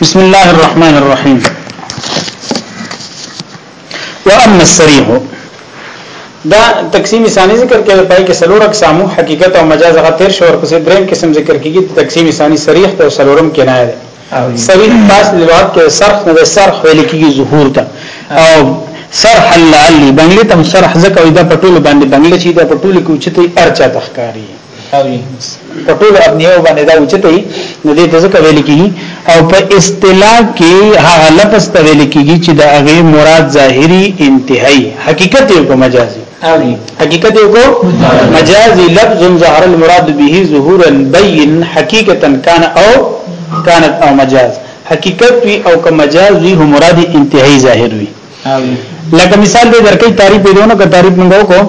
بسم الله الرحمن الرحيم واما الصريح دا تقسیم ثانی ذکر کړي پای کې سلور اقسامو حقیقت او مجاز غا تیر شو ور پسې دریم قسم ذکر کیږي تقسیم ثانی صریح ته سلورم کې نه دی صریح پاس لغات کې صرف نه صرف ویل کیږي ظهور ته او صرح العلی بنگلی تم صرح زکه وي دا پټول باندې بنگلی چې دا پټول کې اوچته ارچا تخکاری په ټول ابنیو باندې دا اوچته وي نو دې ته ځکه ویل کیږي او په اصطلاح کې هغه لفظ ته ویل کیږي چې دا هغه مراد ظاهری انتهایی حقیقت یو کو مجازي حقیقت یو کو مجازي لفظ ظاهر المراد به ظهورا بین حقیقتا کان او کانت او مجاز حقیقت وی او که مجاز وی هم مراد انتهایی ظاهر وی لکه مثال دې درکې تعریف دې دونو کا تعریف موږ وکړو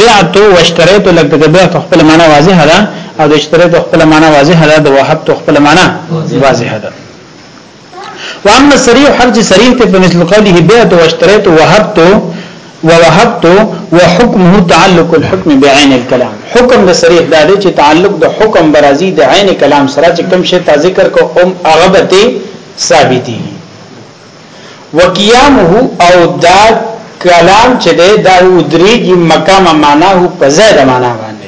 بیعت او اشتریت لکه د بیعت خپل معنا واضحه ده او د اشتریت خپل معنا واضحه ده د وهب خپل معنا واضحه ده واما الصريح حرج صريح ته په مثل قوله بعت واشتريت وهبت ووهبت وحكمه تعلق الحكم بعين الكلام حکم د صریح دا دی چې تعلق د حکم برازي د عین کلام سره چې کوم شی تا ذکر کو ام اغبته ثابتي وقيامه او دا کلام چې ده دا ودريږي مقام معناه په ځای د معنا باندې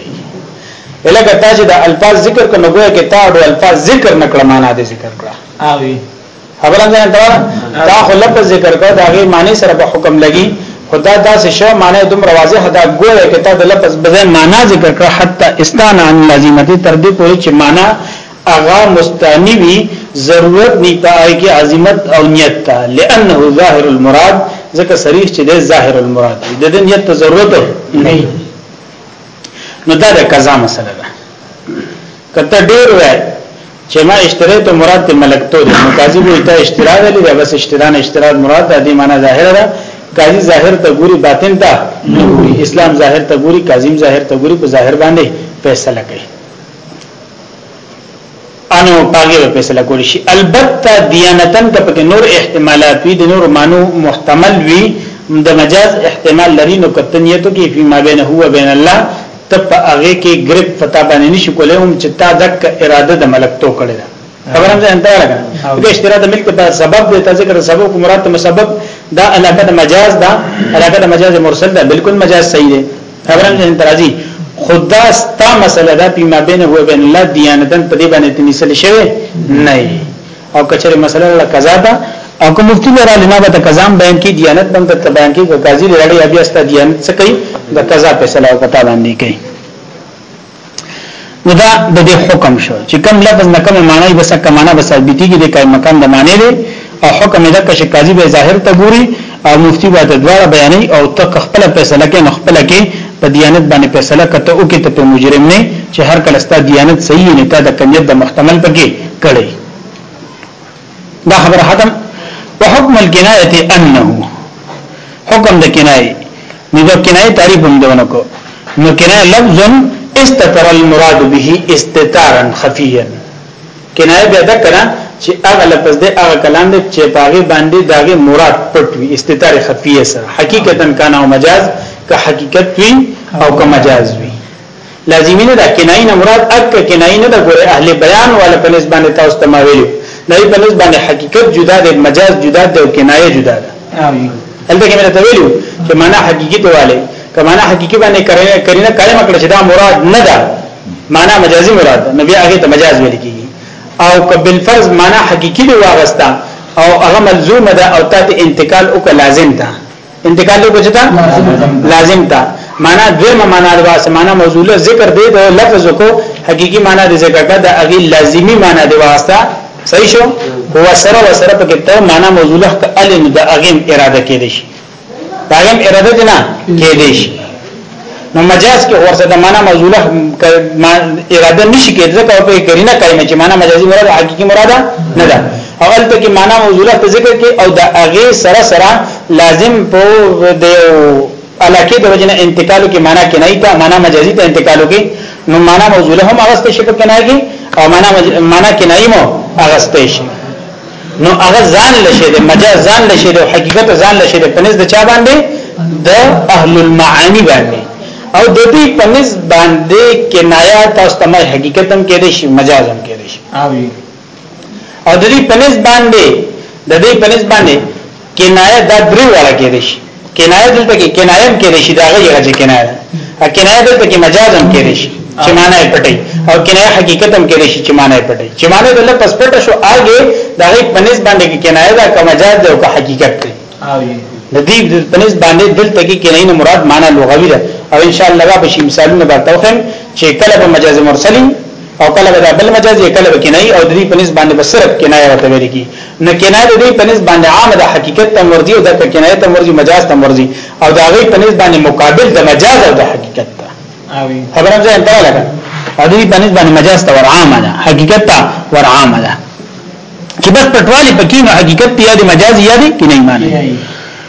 الکه تا چې د الفاظ ذکر کنه ګویا کې تا د الفاظ ذکر نکړه معنا دې ذکر کړه اوی خبره ځان ته دا خو لفظ ذکر کړه دا غي معنی سره په حکم لګي خدا دا څه شو معنی دوم واضح دا ګویا کې تا د لفظ بځای معنا ذکر کړه حتی استان عن لازمه تر دې پورې چې معنا هغه مستانی وی ضرورت نی په هغه کې عزمت او نیت ته لانه ظاهر المراد ځکه صریح چې د ظاهر المراد دی د نیت ته ضرورت نه نو دا د قضا مسله ده کته ډیر وای چې ما اشتراک ته مراد ته ملکتو دی نو قاضي وایي ته اشتراک لري دا بس اشتراک نه اشتراک مراد ده دی معنی ظاهر ده قاضي ظاهر ته ګوري باطن ته اسلام ظاهر ته ګوري قاضي ظاهر ته ګوري په ظاهر باندې فیصله کوي انو پاګه په فیصله کول شي البته دیانتن که په نور احتمالات وي د نور مانو محتمل وي د مجاز احتمال لري نو کتنیتو کې فی ما بین هو بین الله ته په هغه کې ګرپ پتا باندې نشو کولای هم چې تا دک اراده د ملک تو کړی خبرم ځان ته راغله او کې اشتراط ملک په سبب د تذکر سبب کو مراد مسبب دا علاقه د مجاز دا علاقه د مجاز مرسل دا بالکل مجاز صحیح دی خبرم ځان ته راځي خدا ستا مسله دا پیما بین هو بین الله دیانتن په دې باندې تنسل شوی نه او کچره مسله لا قضا ده او کوم مفتی لرا لنا به قضام بیان کی دیانت بند ته بیان کی قاضی لرا بیا ستا دیانت څه کوي د قضا فیصله او پتا باندې کوي نو دا د دې حکم شو چې کم لفظ نه کم معنی بس کم معنی بس ثابتيږي د قائم مقام د معنی دی او حکم دا کش قاضي به ظاهر ته ګوري او مفتی به د دواړه بیانې او تک خپل فیصله کې مخبل کې په دیانت باندې فیصله کته او کې ته په مجرم نه چې هر کله ست دیانت صحیح نه تا د کمیت د محتمل پکې کړي دا خبر ختم وحکم الکنایه انه حکم د کنایه نو د کنایه تعریف هم دونه کو نو کنایه لفظ استتر المراد به استتارا خفيا کنایه بیا دا کړه چې هغه لفظ دی هغه کلام دی چې پاغي باندې داغه مراد پټ وي استتار خفیه سره حقیقتا کان او مجاز که حقیقت وي او که مجاز وي لازمی نه ده کنایه نه مراد اک کنایه نه ده ګوره اهل بیان والا په نسبت باندې تاسو ته ما ویلو دای په نسبت باندې حقیقت جدا ده مجاز جدا ده او کنایه جدا ده هلته کې مې ته ویلو چې معنا حقیقت والے کمانا حقیقی باندې کرینه کلمه کړه چې دا مراد نه ده معنا مجازي مراد ده نبی هغه ته مجاز ویل کیږي او کبل فرض معنا حقیقی دی واغستا او هغه ملزوم ده او تاسو انتقال او لازم ده انتقال له وجه ته لازم ته معنا دویمه معنا د واسه معنا موضوعه ذکر دی د لفظ کو حقيقي معنا د ذکر کا د اغي لازمی معنا دی واسه صحیح شو هو سره و سره په کتاب معنا موضوعه ک ال د اغم اراده کې دي داغم اراده نه کې دي نو مجاز کې ورسره د معنا مزوله اراده نشي کېدای ځکه په کرینه کایمه چې معنا مجازي مراد حقيقي مراد نه ده اول ته کې معنا مزوله په ذکر کې او د اغه سره سره لازم په د علاقه د وجنه انتقالو کې معنا کې نه تا معنا مجازي ته انتقالو کې نو معنا مزوله هم اغسته شي په کنه کې او معنا معنا کې نه مو اغسته شي نو هغه ځان لشه د مجاز ځان لشه د حقیقت ځان لشه د پنځ د چا باندې د اهل المعانی باندې او د دې پنځ باندې کنایا تاسو ته حقیقت هم کې دي شي مجاز هم کې دي شي او د دې پنځ باندې د دې پنځ باندې کنایه دا درې واړه کې دي شي کنایه دلته کې کنایه هم کې دي شي دا غي غځي کنایه ده ا کنایه دلته کې مجاز هم کې دي شي چې معنی پټي او کنایه حقیقت هم کې دي شي چې معنی پټي چې معنی د لفظ پټ شو اگې دا غي پنځ باندې کې کنایه دا کوم مجاز ده او که حقیقت ده د دې پنځ باندې دلته کې کنایه نه مراد معنی لغوي ده او ان شاء الله به شي مثالونه به توخم چې کله به مجاز مرسلین او کله به بل مجاز کله به کنایه او د دې پنځ باندې بسرت کنایه ورته ویل کی نو کنایه د دې په نسبت باندې عام د حقیقت تم ورزي او د کنایه تم ورزي مجاز تم ورزي او دا غي په نسبت باندې مقابل د مجاز او د حقیقت ته خبره ځه انت لګا او دې په نسبت باندې مجاز ته ور عام ده حقیقت ته ور عام ده چې بس پټوالي پکې نو حقیقت یا د مجاز یا د کنایه معنی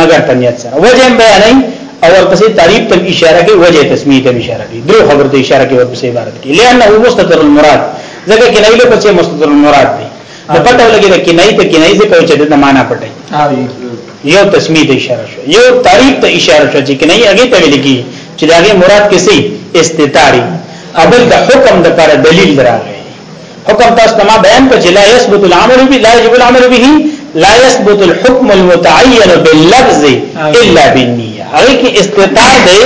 مگر په نیت سره وجه هم بیانای او ورپسې تعریف ته اشاره کوي وجه تسمیه ته اشاره کوي درو خبر ته اشاره کوي ورپسې عبارت کې لانه مستتر المراد ځکه کنایي له پسې مستتر المراد دی نو پته ولګي دا کنایي ته کنایي څه کوي چې د معنا پټي یو تسمیه ته اشاره شو یو تعریف ته اشاره شو چې کنایي هغه ته ویل کی چې دا هغه مراد کسي استتاری اول د حکم د پر دلیل دراغه حکم تاسو ته ما بیان کړ چې لا يثبت العمل به لا يجب العمل به لا يثبت الحكم المتعين باللفظ الا بالنيه هغه کې استطاعت دی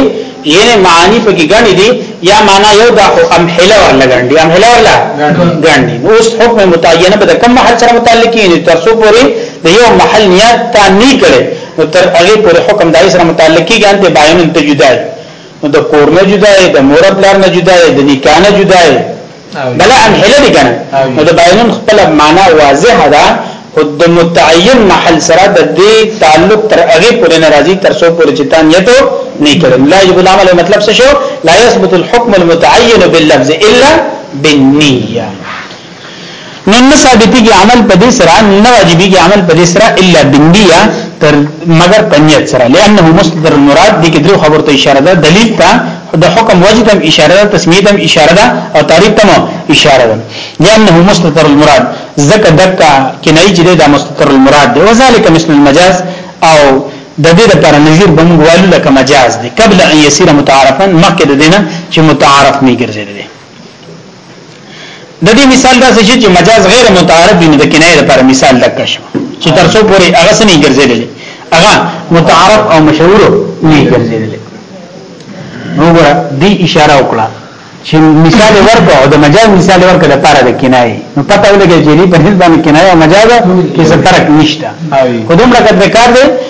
یعنی معنی په کې غني دي یا معنا یو دا خو امحله ولا غنډي امحله ولا غنډي نو اوس حکم متعینه به کوم محل سره متعلق یعنی تر څو پورې د یو محل نیت تا نه کړي نو تر هغه پورې حکم دای سره متعلق کیږي انت بیان ته جدا نو د کور نه جدا د مور پلار نه جدا د نکاح نه جدا بلا امحله دی کنه نو د بیانون خپل معنا واضح ده خود د متعین محل سره د دې تعلق تر هغه پورې ناراضي تر څو پورې چې تان یته نه کړم لا یجب العمل مطلب څه شو لا یثبت الحكم المتعین باللفظ الا بالنیه نو نه ثابتيږي عمل په دې سره نه واجبيږي عمل په دې سره الا بالنيه تر مگر په نیت سره لانه مصدر المراد دي کې درو خبرو ته اشاره ده دلیل ته د حکم وجه تم اشاره ده تسمیه تم اشاره ده او تعریف تم اشاره ده لانه مستتر المراد زکه دکا کنای چې دا مستتر المراد دی وذالک مثل المجاز او د دې لپاره نظیر بم غوالو لکه مجاز دی قبل ان یسیر متعارفا مخکې د دینه چې متعارف نه ګرځیدل د دې مثال دا څه چې مجاز غیر متعارف دی د کنایه لپاره مثال لکه شو چې تر څو پورې هغه سنې ګرځیدل هغه متعارف او مشهور نه ګرځیدل نو ګره دې اشاره وکړه چې مثال ورکو او د مجاز مثال ورکو د پاره د کنایه نو پته ولګی چې دې په هیڅ باندې کنایه او مجاز کې څه فرق نشته خو دومره کار دی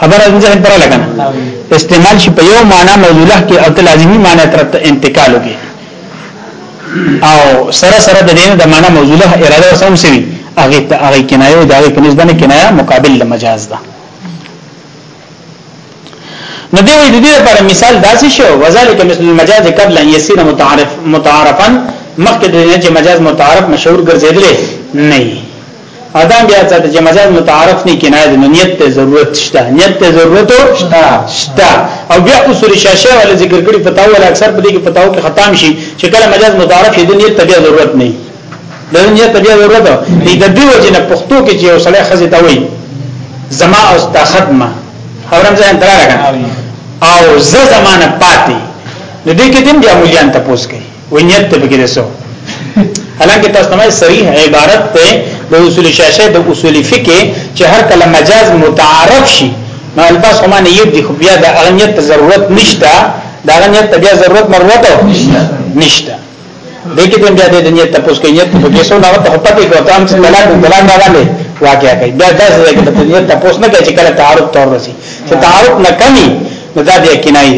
خبره دې ځای پر لګنه استعمال شي په یو معنا موضوعه کې او ته لازمي معنا تر ته انتقال وکي او سره سره د دین د معنا موضوعه اراده وسوم سوي هغه ته هغه کنایه او دغه په نسبت کنایه مقابل د مجاز ده نو دی وی د دې لپاره مثال داسې شو وذالک مثل المجاز قبل ان يسير متعارف متعارفا مخکې د دې چې مجاز متعارف مشهور ګرځیدل نه ادا بیا ته چې مجاز متعارف نه کنایه د نیت ته ضرورت شته نیت ته ضرورت شته شته او بیا اصول شاشه ول ذکر کړي پتاو ول اکثر په دې کې پتاو کې ختم شي چې کله مجاز متعارف د نیت ته بیا ضرورت نه د نیت ته بیا ضرورت دی د دې وجه نه پښتو کې چې یو سړی خزه ته وایي زما او تا ختمه خبرم ځان تر راغله او زه زمانه پاتې نو دې کې دیم بیا مليان تاسو کوي ونیت ته بګی رسو حالانکه تاسو نه صریح عبارت ته د اصول شاشه د اصول فقه چې هر کله مجاز متعارف شي نو الفاظ هم نه یو دي خو بیا د اغنیت ضرورت نشته دا اغنیت ته بیا ضرورت مروت نشته دغه ته بیا د نیت تاسو کې نیت په کیسو نه ته پته کو ته هم څه لاله دلان راغله واقعیا کوي دا داسې دی چې نیت تاسو نه کوي چې کله تعارف تور رسی چې تعارف نه کمی نو دا د کنایي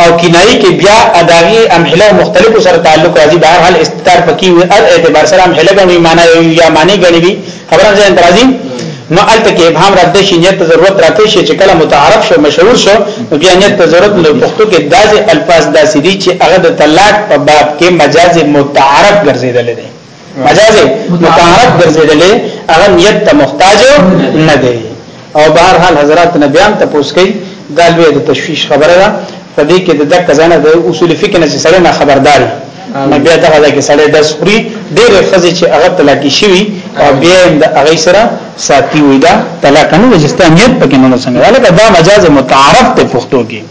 او کنایې کې بیا اداغي امحله او مختلفو سره تعلق راځي بهر حال استتار پکې وي اد اعتبار سره امحله غني معنی یا معنی غني وي خبره ځین ترازی نو الته کې ابهام را دي شي نیت ضرورت راته شي چې کله متعارف شو مشهور شو بیا نیت ضرورت نو پښتو کې داسې الفاظ داسې دي چې هغه د طلاق په باب کې مجاز متعارف ګرځیدل دي مجاز متعارف ګرځیدلې هغه نیت ته محتاج نه دی او بهر حال حضرات نه بیان ته پوسکې دا لوی د تشویش خبره ده په دې کې د دک ځنه د اصول فقه نه سره نه خبردار نه بیا دغه ځکه سړی د سوري ډېر خزي چې هغه طلاقي شوی او بیا هم د هغه سره ساتي وي دا طلاق نه وجستانیت پکې نه څنګه دا مجاز متعارف ته پښتو کې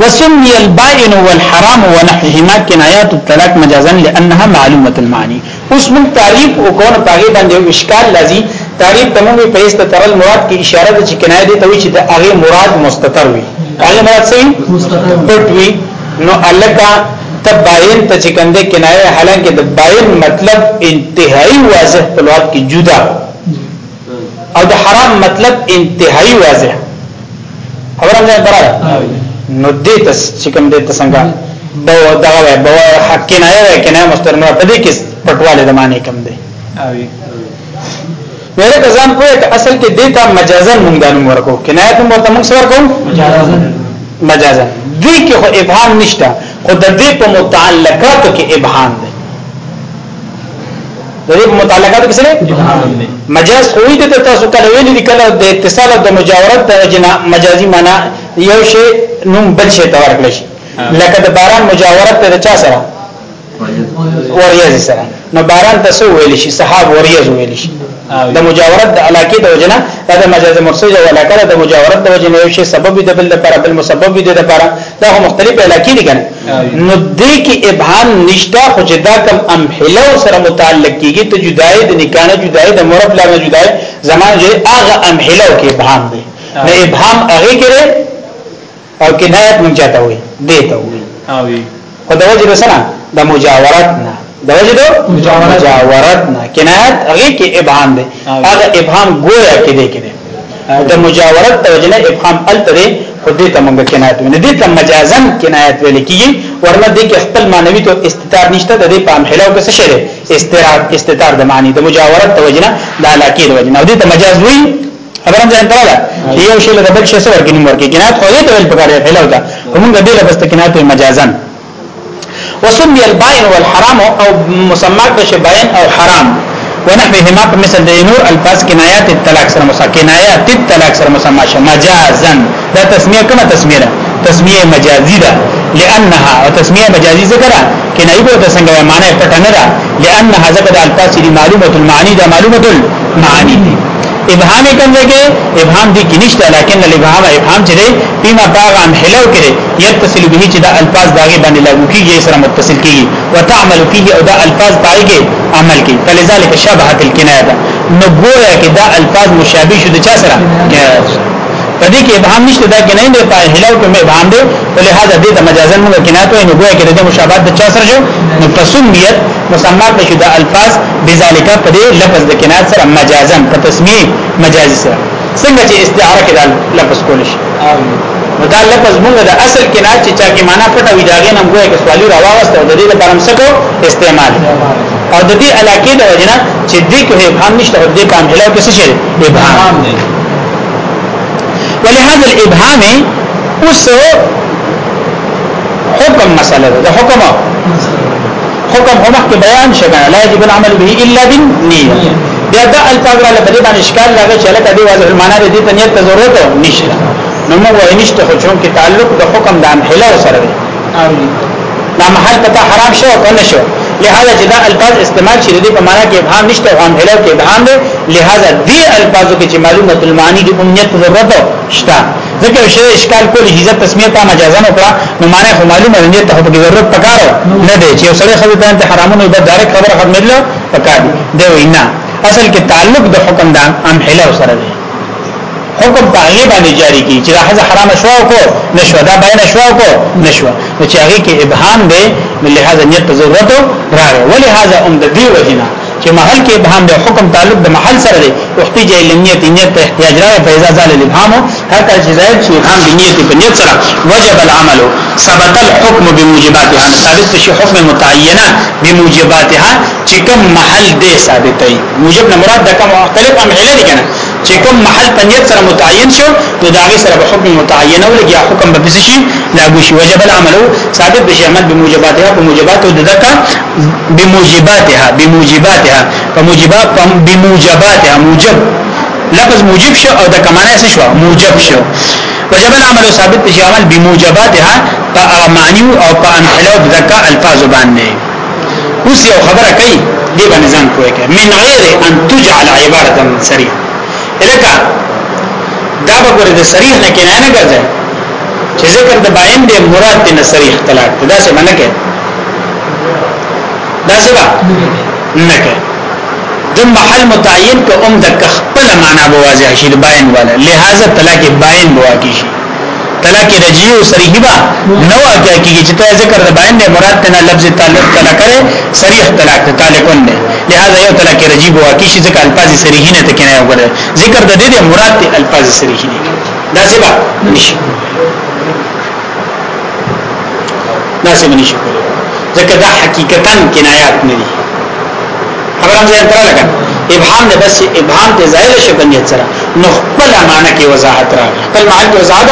وسمي البائن والحرام ونحوهما كنايات الطلاق مجازا لانها معلومه المعنی اوس موږ تعریف وکړو پاګې باندې اشکال لذي تعریف تمومي په استتر المراد کې اشاره د کنایه دي ته چې د هغه مراد مستتر وي هغه مراد سي پټ وي نو الکا تباین ته چې کنده کنایه حالانکه د باین مطلب انتهایی واضح په لغت کې جدا او د حرام مطلب انتهایی واضح خبره ده برابر نو دې تس چې کوم دې تسنګا به دا وای به حق نه وای کنه مسترنو په دې کې پټواله د معنی کم دی ویره کزان کوی ک اصل کې دیتا مجازن مونږ دانو ورکو کنایت مونږ ورته مونږ سره کوم مجازن مجازن دې کې خو ابهام نشته خو د دې په متعلقاتو کې ابهام دی د دې متعلقاتو کې سره مجاز خو دې ته تاسو کله ویلي دي کله د اتصال او د مجاورت د وجنه مجازي معنا یو شی نوم بل شی ته ورکړي شي لکه د باران مجاورت ته چا سره وریاض سره نو باران ته سو ویل شي صحاب وریاض ویل شي د مجاورت د علاقه د وجنه دا مجاز مرسل او علاقه د مجاورت د وجنه یو شی سبب دی بل لپاره بل مسبب دی لپاره دا هم مختلف علاقه دي کنه نو دې کې ابهام نشته خو چې دا کم امحله سره متعلق کیږي ته جدای د نکانه جدای د مرب لاره جدای زمان جې هغه امحله کې ابهام دی نه ابهام هغه کې او کنایت مونږ چاته وي دې ته وي او وي خو د وجه سره د مجاورت نه د وجه د مجاورت نه کنایت هغه کې ابهام دی هغه ابهام ګویا کې دی کې د مجاورت د وجه نه ابهام التره خو دې ته مونږ کنایت وي نه دې ته مجازن کنایت ویل کیږي ورنه دې کې خپل معنوي ته استتار نشته د دې په امحلو کې څه شری استتار استتار د معنی د مجاورت د وجه نه د علاقه د وجه نه دې ته مجاز وي خبره ده انتره ده یو شی لکه بل شی سره کې نمبر کې کنایت خو دې ته ویل پکاره فعل او دا موږ دې لبس ته کنایت مجازن وسمي البائن والحرام او مسمى بشي بائن او حرام ونحوهما په مثل د نور الفاظ کنایات الطلاق سره مسمى کنایات الطلاق سره مسمى مجازا دا تسمیه کومه تسمیه ده تسمیه مجازی ده لانها او تسمیه مجازی ذکر کنایه په تسنګ معنی پټنه ده لانها ذکر الفاظ دي معلومه المعانی ده معلومه المعانی دي ابهام کوم ځای کې ابهام دي کې نشته لکن الابهام ابهام چې دی فيما باغ عن حلو کې يتصل به چې دا الفاظ داغه باندې لاګو کیږي سره متصل کیږي وتعمل فيه او دا الفاظ پای کې عمل کوي فلذلك شبهت الكنايه ده نو ګویا کې دا الفاظ مشابه شو د چا سره په دې کې ابهام نشته دا کنایه نه پای حلو کې ابهام دی ولهدا دې ته مجازن موږ کنایه ته نو ګویا کې د مشابهت د چا سره شو نو تسمیت مسمى کړ شو دا الفاظ بذالک په دې لفظ د کنایت سره مجازا په تسمیه مجازي سره څنګه چې استعاره کې دا لفظ کول شي نو دا لفظ موږ د اصل کنایت چې چا کې معنا پټه وي دا غي نم ګویا کې سوالی راوست او د دې لپاره هم سکو استعمال او د دې علاقې د وجنه چې دې کې ابهام نشته او دې په امثله کې څه شي ابهام دی ولهذا الابهام اوس حکم مسله ده حکم حکم هم مخکې بیان شګه لا یجب العمل به الا بالنیه بیا دا الفاظ را لته دې باندې اشکال راغی چې لکه دې واضح المعنی دې ته نیت ضرورت نشته نو موږ وایو نشته خو چون کې تعلق د حکم د امحله سره دی دا محل پتا حرام شو او نه شو لہذا چې دا الفاظ استعمال شي دې په معنا کې ابهام نشته او امحله کې ابهام دی لہذا دې الفاظو کې چې معلومه المعنی د امنیت ضرورت شته ځکه یو شی اشکال کول شي ځکه تسمیه ته مجازا وکړه نو معنی خو معلومه نه ته په ضرورت پکار نه دی چې سړی خو ته ته حرامونه د ډایرک خبره ختمه له پکار دی وینا اصل کې تعلق د حکم د عام حلو سره دی حکم په هغه باندې جاری کی چې هغه حرام شوا کو نشو دا بیان شوا کو نشو نو چې هغه کې ابهام دی لہذا نیت ضرورت راغی ولهذا عمد دی وجنا چې محل کې ابهام دی حکم تعلق د محل سره دی احتیج النیت نیت ته احتیاج راغی فیضا زال الابهام هر کله چې ظاهر شي ابهام د نیت په نیت سره وجب العمل ثبت الحكم بموجباتها ثابت شي حکم متعینه بموجباتها چې کوم محل دی ثابت دی موجب نه مراد د کوم مختلف امثله دي کنه چې کوم محل په نیت سره متعین شو نو دا غي سره به حکم متعین او لګیا حکم به پس شي لاګو شي وجب العمل ثابت بشي عمل بموجباتها بموجبات د دکا بموجباتها بموجباتها په موجبات بموجباتها موجب لفظ موجب شو او د کمانه څه شو موجب شو وجب العمل ثابت شي عمل بموجباتها په معنی او په انحلو د ذکا الفاظ باندې اوس یو خبره کوي دی باندې ځان کوی کوي من غیر ان تجعل عبارت صریح الکه دا به ګوره د صریح نه کنه نه ګرځي چې ذکر د باین د مراد نه صریح طلاق دا څه معنی کوي دا څه ده نه کې د محل متعین که اوم د خپل معنا به واضح شي د باین والا لہذا طلاق باین به واقع شي طلاق رجعي او صریح به نه واقع کیږي چې ته ذکر د باین نه مراد ته نه لفظ تعلق طلاق کرے صریح طلاق ته تعلقون نه لہذا یو طلاق رجعي به واقع شي ځکه الفاظ صریح نه ته کنه وګړي ذکر د دې مراد ته الفاظ صریح نه دا څه به نشي دا څه منی شي کولی ځکه دا حقیقتا کنایات نه دي خبرم ځای تر لګا ابهام نه بس ابهام ته ظاهر شي په نیت سره نو خپل معنا کې وضاحت را خپل معنا کې وضاحت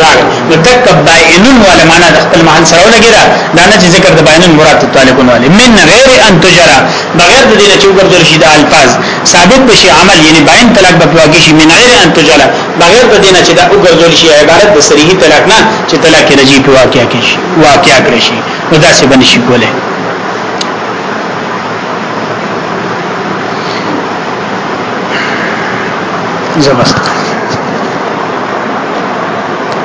دا نو تک باینن ولا معنا د خپل معنا سره ولګی دا دا نه چې ذکر د باینن مراد تعلقون ولا من غیر ان تجرا بغیر د دې چې وګرځول شي د الفاظ ثابت بشي عمل یعنی باین طلاق بتواږي شي من غیر ان تجرا بغیر د دینه چې دا وګرځول شي عبارت د صریحي طلاق نه چې طلاق رجعي په واقع کې شي واقع کړی شي نو دا څه باندې شي کوله زبست